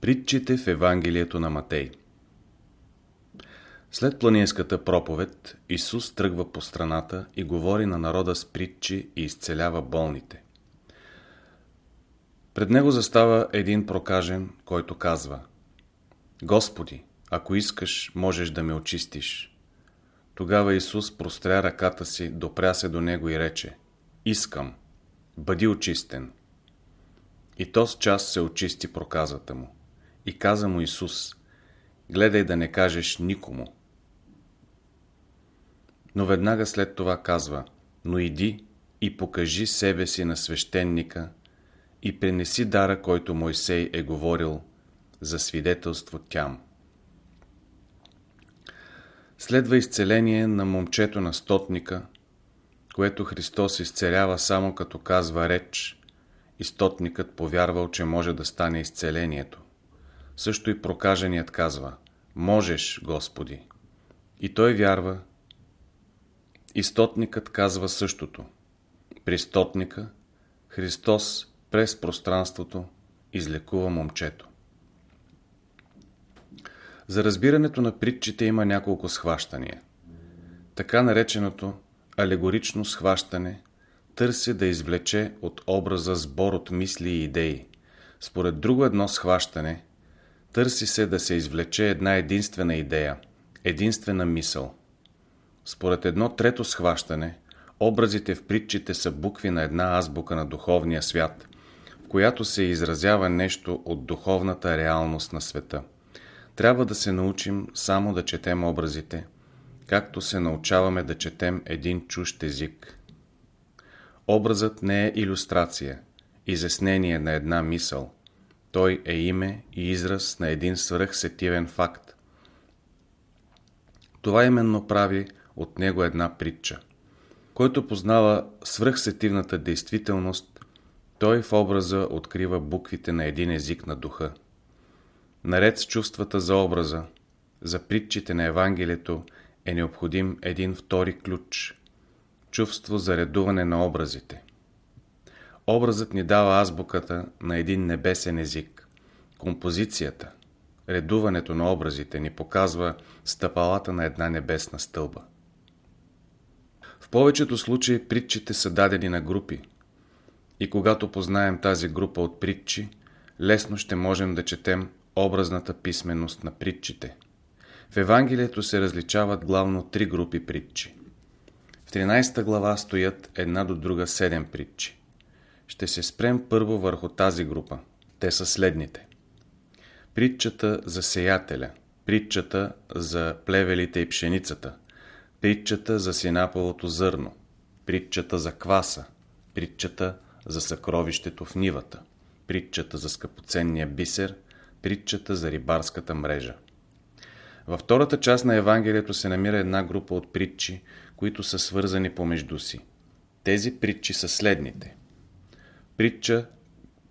Притчите в Евангелието на Матей След планинската проповед Исус тръгва по страната и говори на народа с притчи и изцелява болните. Пред него застава един прокажен, който казва Господи, ако искаш, можеш да ме очистиш. Тогава Исус простря ръката си, допря се до него и рече Искам, бъди очистен. И то с час се очисти проказата му. И каза му Исус, гледай да не кажеш никому. Но веднага след това казва, но иди и покажи себе си на свещеника и принеси дара, който Мойсей е говорил за свидетелство тям. Следва изцеление на момчето на стотника, което Христос изцелява само като казва реч и стотникът повярвал, че може да стане изцелението. Също и прокаженият казва Можеш, Господи. И той вярва. И стотникът казва същото. При стотника Христос през пространството излекува момчето. За разбирането на притчите има няколко схващания. Така нареченото алегорично схващане търси да извлече от образа сбор от мисли и идеи. Според друго едно схващане – Търси се да се извлече една единствена идея, единствена мисъл. Според едно трето схващане, образите в притчите са букви на една азбука на духовния свят, в която се изразява нещо от духовната реалност на света. Трябва да се научим само да четем образите, както се научаваме да четем един чужд език. Образът не е иллюстрация, изяснение на една мисъл – той е име и израз на един свръхсетивен факт. Това именно прави от него една притча. Който познава свръхсетивната действителност, той в образа открива буквите на един език на духа. Наред с чувствата за образа, за притчите на Евангелието е необходим един втори ключ – чувство за редуване на образите. Образът ни дава азбуката на един небесен език. Композицията, редуването на образите ни показва стъпалата на една небесна стълба. В повечето случаи притчите са дадени на групи. И когато познаем тази група от притчи, лесно ще можем да четем образната писменост на притчите. В Евангелието се различават главно три групи притчи. В 13 глава стоят една до друга седем притчи. Ще се спрем първо върху тази група. Те са следните. Притчата за сеятеля, притчата за плевелите и пшеницата, притчата за синаповото зърно, притчата за кваса, притчата за съкровището в нивата, притчата за скъпоценния бисер, притчата за рибарската мрежа. Във втората част на Евангелието се намира една група от притчи, които са свързани помежду си. Тези притчи са следните. Притча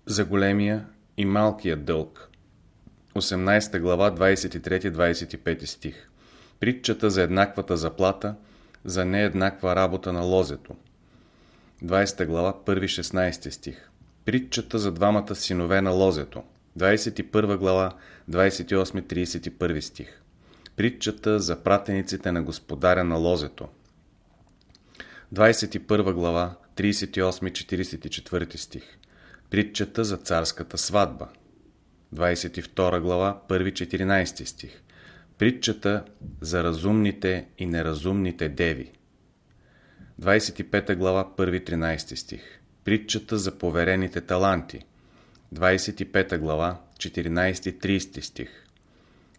за големия и малкия дълг. 18 глава 23-25 стих. Притчата за еднаквата заплата, за нееднаква работа на лозето. 20 глава 1-16 стих. Притчата за двамата синове на лозето. 21 глава 28-31 стих. Притчата за пратениците на господаря на лозето. 21 глава 38-44 стих. Притчата за царската сватба. 22 глава, 1-14 стих. Притчата за разумните и неразумните деви. 25 глава, 1-13 стих. Притчата за поверените таланти. 25 глава, 14-30 стих.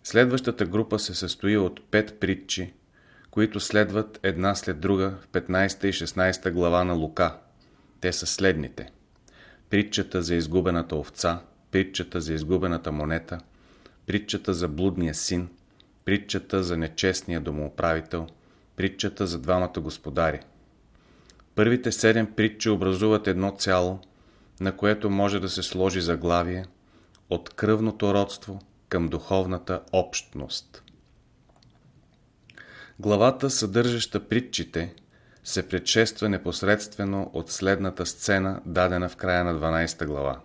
Следващата група се състои от 5 притчи, които следват една след друга в 15 и 16 глава на Лука. Те са следните. Притчата за изгубената овца, притчата за изгубената монета, притчата за блудния син, притчата за нечестния домоуправител, притчата за двамата господари. Първите седем притчи образуват едно цяло, на което може да се сложи заглавие от кръвното родство към духовната общност. Главата, съдържаща притчите, се предшества непосредствено от следната сцена, дадена в края на 12 глава.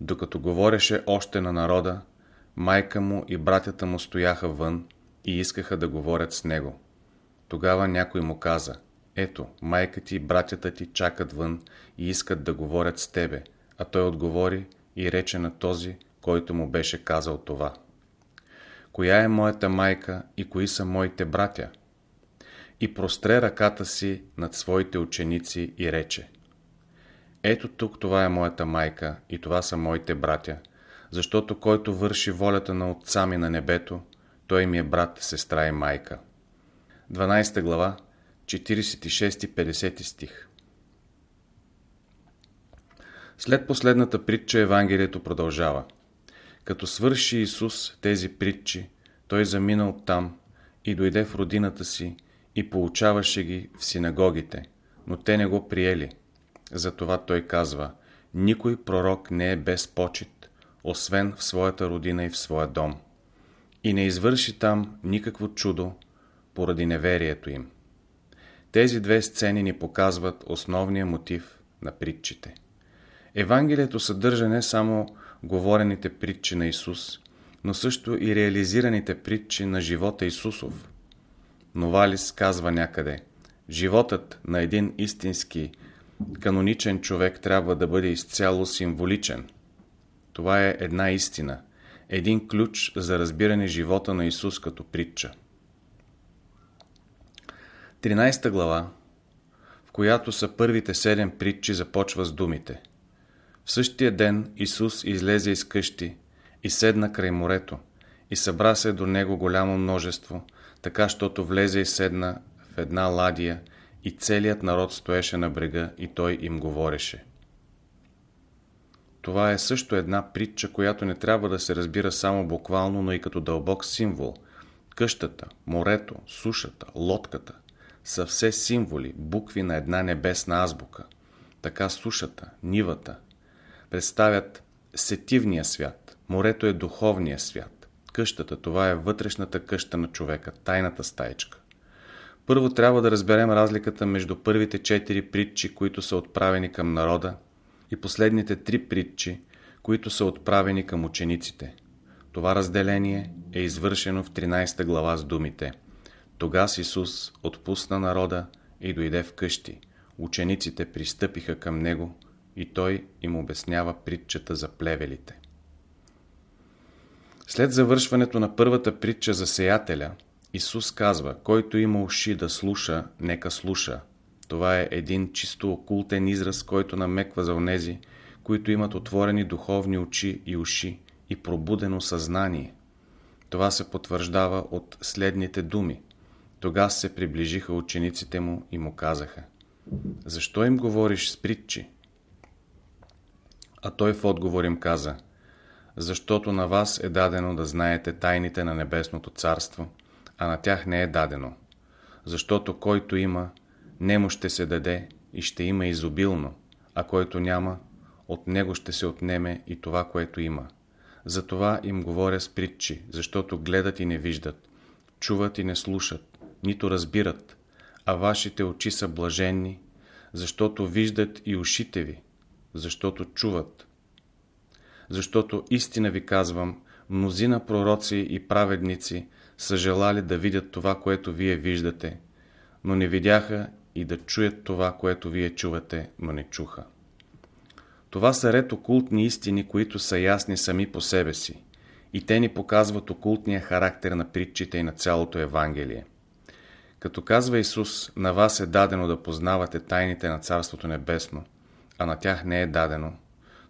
Докато говореше още на народа, майка му и братята му стояха вън и искаха да говорят с него. Тогава някой му каза, ето, майка ти и братята ти чакат вън и искат да говорят с тебе, а той отговори и рече на този, който му беше казал това. Коя е моята майка и кои са моите братя? И простре ръката си над своите ученици и рече. Ето тук това е моята майка и това са моите братя, защото който върши волята на Отца ми на небето, той ми е брат, сестра и майка. 12 глава, 46-50 стих След последната притча Евангелието продължава. Като свърши Исус тези притчи, той замина там и дойде в родината си и получаваше ги в синагогите, но те не го приели. Затова той казва, никой пророк не е без почет, освен в своята родина и в своя дом. И не извърши там никакво чудо, поради неверието им. Тези две сцени ни показват основния мотив на притчите. Евангелието съдържа не само говорените притчи на Исус, но също и реализираните притчи на живота Исусов. Новалис казва някъде, животът на един истински каноничен човек трябва да бъде изцяло символичен. Това е една истина, един ключ за разбиране живота на Исус като притча. 13 глава, в която са първите седем притчи, започва с думите. В същия ден Исус излезе из къщи и седна край морето и събра се до него голямо множество, така, щото влезе и седна в една ладия и целият народ стоеше на брега и той им говореше. Това е също една притча, която не трябва да се разбира само буквално, но и като дълбок символ. Къщата, морето, сушата, лодката са все символи, букви на една небесна азбука. Така сушата, нивата представят сетивния свят, морето е духовния свят, къщата, това е вътрешната къща на човека, тайната стаечка. Първо трябва да разберем разликата между първите четири притчи, които са отправени към народа, и последните три притчи, които са отправени към учениците. Това разделение е извършено в 13 глава с думите Тогас Исус отпусна народа и дойде в къщи. Учениците пристъпиха към Него и Той им обяснява притчата за плевелите. След завършването на първата притча за сеятеля, Исус казва, който има уши да слуша, нека слуша. Това е един чисто окултен израз, който намеква за онези, които имат отворени духовни очи и уши и пробудено съзнание. Това се потвърждава от следните думи. Тогава се приближиха учениците му и му казаха Защо им говориш с притчи? А той в отговор им каза Защото на вас е дадено да знаете тайните на Небесното Царство, а на тях не е дадено. Защото който има, нему ще се даде и ще има изобилно, а който няма, от него ще се отнеме и това, което има. Затова им говоря с притчи, защото гледат и не виждат, чуват и не слушат, нито разбират, а вашите очи са блаженни, защото виждат и ушите ви, защото чуват. Защото истина ви казвам, мнозина пророци и праведници са желали да видят това, което вие виждате, но не видяха и да чуят това, което вие чувате, но не чуха. Това са ред окултни истини, които са ясни сами по себе си, и те ни показват окултния характер на притчите и на цялото Евангелие. Като казва Исус, на вас е дадено да познавате тайните на Царството Небесно, а на тях не е дадено,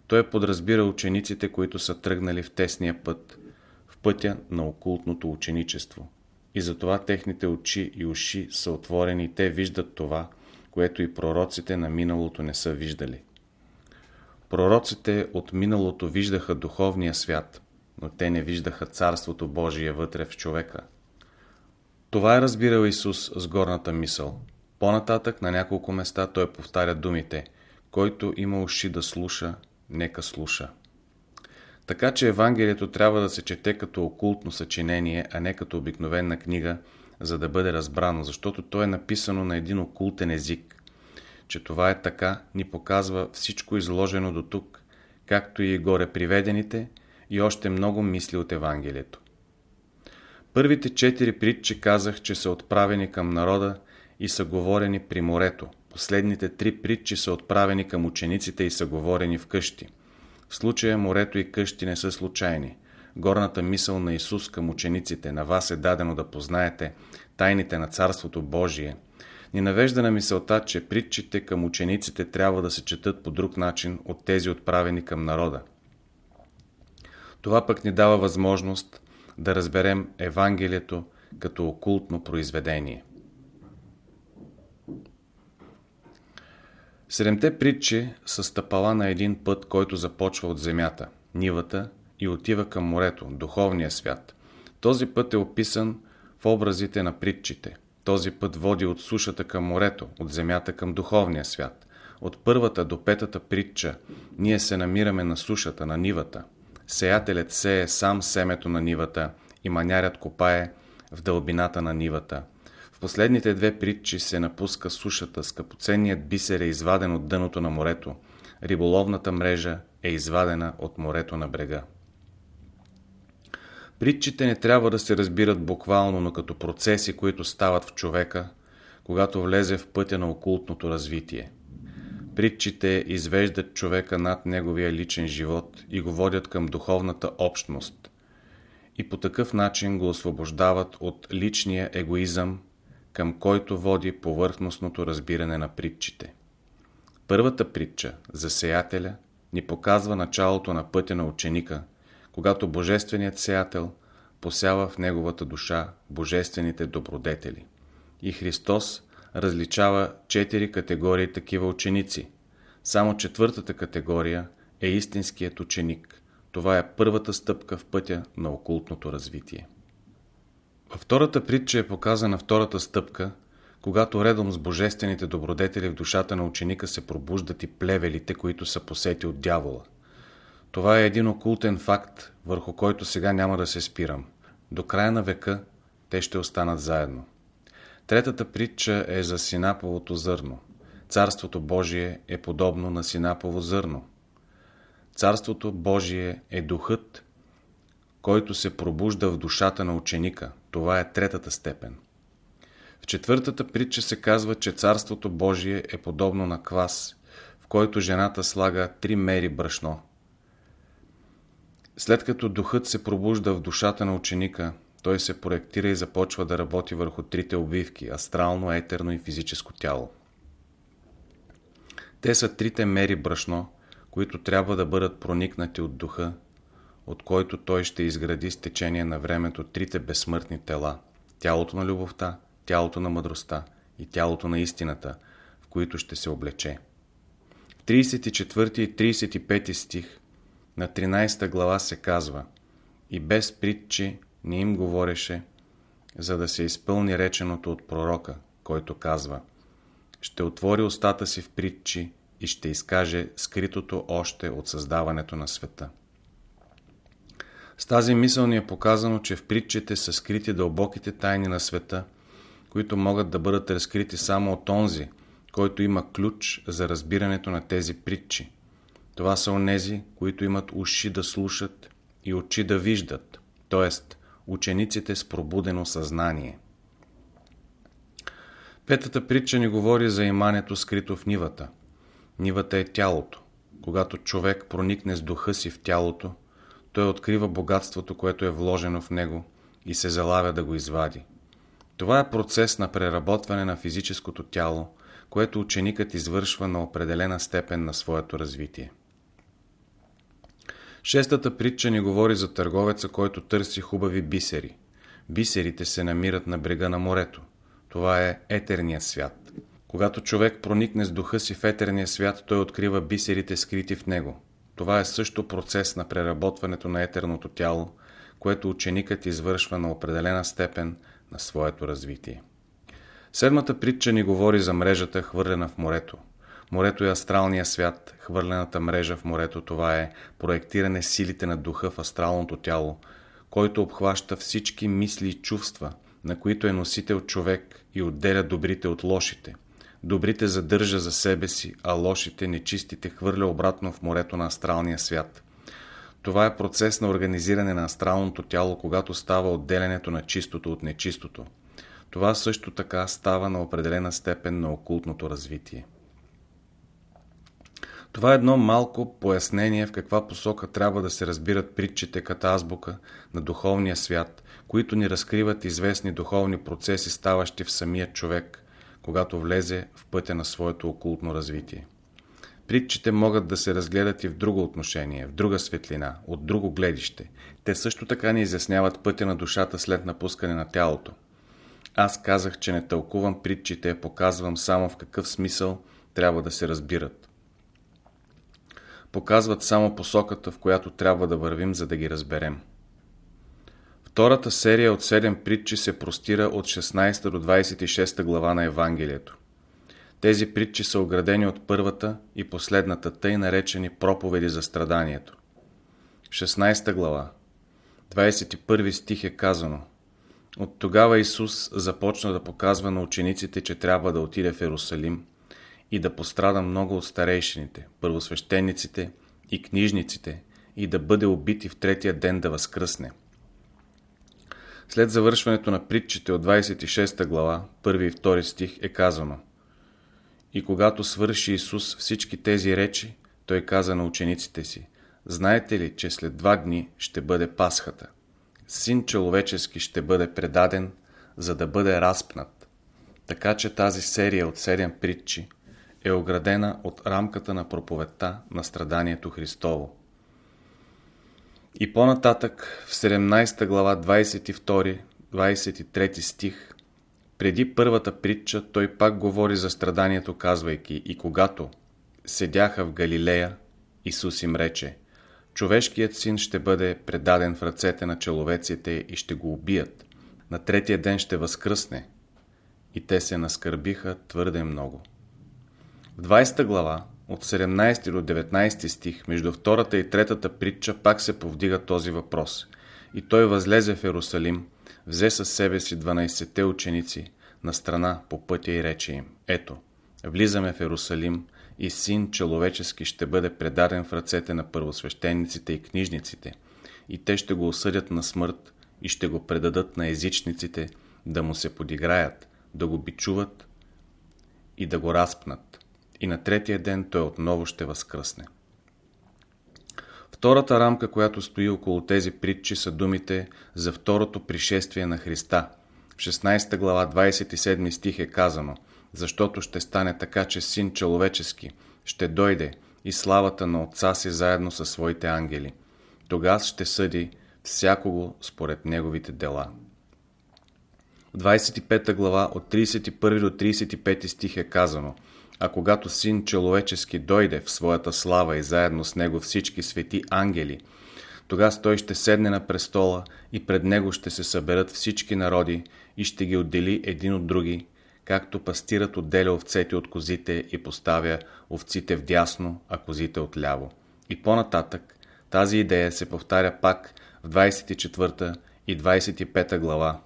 той подразбира учениците, които са тръгнали в тесния път, в пътя на окултното ученичество. И затова техните очи и уши са отворени и те виждат това, което и пророците на миналото не са виждали. Пророците от миналото виждаха духовния свят, но те не виждаха Царството Божие вътре в човека. Това е разбирал Исус с горната мисъл. По-нататък на няколко места той повтаря думите «Който има уши да слуша, нека слуша». Така че Евангелието трябва да се чете като окултно съчинение, а не като обикновена книга, за да бъде разбрано, защото то е написано на един окултен език. Че това е така, ни показва всичко изложено до тук, както и горе приведените и още много мисли от Евангелието. Първите четири притчи казах, че са отправени към народа и са говорени при морето. Последните три притчи са отправени към учениците и са говорени в къщи. В случая морето и къщи не са случайни. Горната мисъл на Исус към учениците, на вас е дадено да познаете тайните на Царството Божие, ни навежда на мисълта, че притчите към учениците трябва да се четат по друг начин от тези отправени към народа. Това пък ни дава възможност да разберем Евангелието като окултно произведение. Седемте притчи са стъпала на един път, който започва от земята, нивата и отива към морето, духовния свят. Този път е описан в образите на притчите. Този път води от сушата към морето, от земята към духовния свят. От първата до петата притча ние се намираме на сушата, на нивата. Сеятелят сее сам семето на нивата и манярят копае в дълбината на нивата. Последните две притчи се напуска сушата, скъпоценният бисер е изваден от дъното на морето, риболовната мрежа е извадена от морето на брега. Притчите не трябва да се разбират буквално, но като процеси, които стават в човека, когато влезе в пътя на окултното развитие. Притчите извеждат човека над неговия личен живот и го водят към духовната общност и по такъв начин го освобождават от личния егоизъм, към който води повърхностното разбиране на притчите. Първата притча за сеятеля ни показва началото на пътя на ученика, когато Божественият сеятел посява в неговата душа божествените добродетели. И Христос различава четири категории такива ученици. Само четвъртата категория е истинският ученик. Това е първата стъпка в пътя на окултното развитие. Във втората притча е показана втората стъпка, когато редом с божествените добродетели в душата на ученика се пробуждат и плевелите, които са посети от дявола. Това е един окултен факт, върху който сега няма да се спирам. До края на века те ще останат заедно. Третата притча е за синаповото зърно. Царството Божие е подобно на синапово зърно. Царството Божие е духът, който се пробужда в душата на ученика. Това е третата степен. В четвъртата притча се казва, че Царството Божие е подобно на квас, в който жената слага три мери брашно. След като духът се пробужда в душата на ученика, той се проектира и започва да работи върху трите обвивки – астрално, етерно и физическо тяло. Те са трите мери брашно, които трябва да бъдат проникнати от духа, от който той ще изгради с течение на времето трите безсмъртни тела – тялото на любовта, тялото на мъдростта и тялото на истината, в които ще се облече. В 34 и 35 стих на 13 глава се казва И без притчи не им говореше, за да се изпълни реченото от пророка, който казва Ще отвори устата си в притчи и ще изкаже скритото още от създаването на света. С тази мисъл ни е показано, че в притчите са скрити дълбоките тайни на света, които могат да бъдат разкрити само от онзи, който има ключ за разбирането на тези притчи. Това са онези, които имат уши да слушат и очи да виждат, т.е. учениците с пробудено съзнание. Петата притча ни говори за имането скрито в нивата. Нивата е тялото. Когато човек проникне с духа си в тялото, той открива богатството, което е вложено в него и се залавя да го извади. Това е процес на преработване на физическото тяло, което ученикът извършва на определена степен на своето развитие. Шестата притча ни говори за търговеца, който търси хубави бисери. Бисерите се намират на брега на морето. Това е етерният свят. Когато човек проникне с духа си в етерния свят, той открива бисерите скрити в него. Това е също процес на преработването на етерното тяло, което ученикът извършва на определена степен на своето развитие. Седмата притча ни говори за мрежата, хвърлена в морето. Морето е астралния свят, хвърлената мрежа в морето това е проектиране силите на духа в астралното тяло, който обхваща всички мисли и чувства, на които е носител човек и отделя добрите от лошите. Добрите задържа за себе си, а лошите, нечистите хвърля обратно в морето на астралния свят. Това е процес на организиране на астралното тяло, когато става отделянето на чистото от нечистото. Това също така става на определена степен на окултното развитие. Това е едно малко пояснение в каква посока трябва да се разбират притчите като азбука на духовния свят, които ни разкриват известни духовни процеси, ставащи в самия човек, когато влезе в пътя на своето окултно развитие. Притчите могат да се разгледат и в друго отношение, в друга светлина, от друго гледище. Те също така ни изясняват пътя на душата след напускане на тялото. Аз казах, че не тълкувам притчите, показвам само в какъв смисъл трябва да се разбират. Показват само посоката, в която трябва да вървим, за да ги разберем. Втората серия от 7 притчи се простира от 16 до 26 глава на Евангелието. Тези притчи са оградени от първата и последната, тъй наречени проповеди за страданието. 16 глава 21 стих е казано От тогава Исус започна да показва на учениците, че трябва да отиде в Ерусалим и да пострада много от старейшините, първосвещениците и книжниците и да бъде убит и в третия ден да възкръсне. След завършването на притчите от 26 глава, 1 и 2 стих е казано И когато свърши Исус всички тези речи, Той каза на учениците си Знаете ли, че след два дни ще бъде Пасхата? Син човечески ще бъде предаден, за да бъде разпнат. Така че тази серия от 7 притчи е оградена от рамката на проповедта на страданието Христово. И по-нататък в 17 глава 22-23 стих преди първата притча той пак говори за страданието, казвайки И когато седяха в Галилея, Исус им рече Човешкият син ще бъде предаден в ръцете на человеците и ще го убият. На третия ден ще възкръсне. И те се наскърбиха твърде много. В 20 глава от 17 до 19 стих, между втората и третата притча, пак се повдига този въпрос. И той възлезе в Ерусалим, взе със себе си 12-те ученици на страна по пътя и рече им, ето, влизаме в Ерусалим и син човечески ще бъде предаден в ръцете на първосвещениците и книжниците, и те ще го осъдят на смърт и ще го предадат на езичниците да му се подиграят, да го бичуват и да го разпнат и на третия ден той отново ще възкръсне. Втората рамка, която стои около тези притчи, са думите за второто пришествие на Христа. В 16 глава 27 стих е казано «Защото ще стане така, че Син човечески ще дойде и славата на Отца си заедно със своите ангели. Тогава ще съди всякого според неговите дела». В 25 глава от 31 до 35 стих е казано – а когато Син човечески дойде в своята слава и заедно с него всички свети ангели, тогава той ще седне на престола и пред него ще се съберат всички народи и ще ги отдели един от други, както пастират отделя овцете от козите и поставя овците вдясно, а козите отляво. И по-нататък тази идея се повтаря пак в 24 и 25 глава,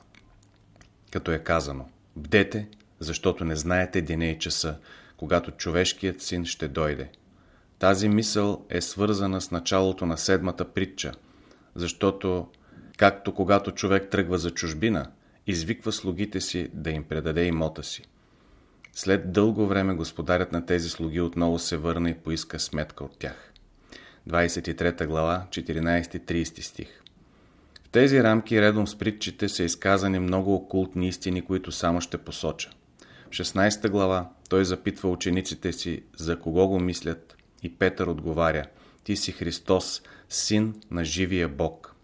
като е казано Бдете, защото не знаете деня и часа, когато човешкият син ще дойде. Тази мисъл е свързана с началото на седмата притча, защото, както когато човек тръгва за чужбина, извиква слугите си да им предаде имота си. След дълго време господарят на тези слуги отново се върна и поиска сметка от тях. 23 глава, 14-30 стих В тези рамки, редом с притчите, са изказани много окултни истини, които само ще посоча. 16 глава той запитва учениците си за кого го мислят и Петър отговаря Ти си Христос, син на живия Бог.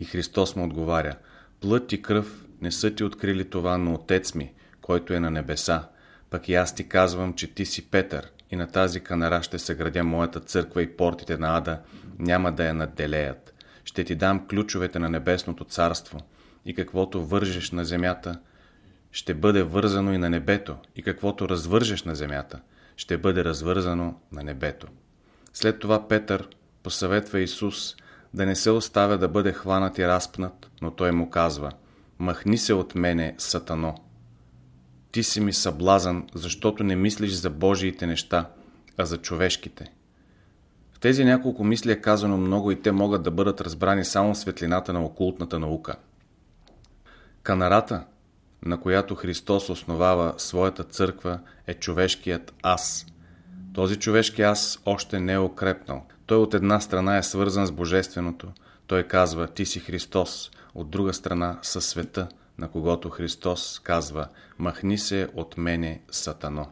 И Христос му отговаря Плът и кръв не са ти открили това, но Отец ми, който е на небеса. Пък и аз ти казвам, че ти си Петър и на тази канара ще се градя моята църква и портите на ада няма да я надделеят. Ще ти дам ключовете на небесното царство и каквото вържеш на земята, ще бъде вързано и на небето, и каквото развържеш на земята, ще бъде развързано на небето. След това Петър посъветва Исус да не се оставя да бъде хванат и разпнат, но той му казва «Махни се от мене, сатано!» Ти си ми съблазън, защото не мислиш за Божиите неща, а за човешките. В тези няколко мисли е казано много и те могат да бъдат разбрани само в светлината на окултната наука. Канарата, на която Христос основава своята църква, е човешкият аз. Този човешки аз още не е укрепнал. Той от една страна е свързан с Божественото. Той казва, ти си Христос. От друга страна, със света, на когото Христос казва, махни се от мене, Сатано.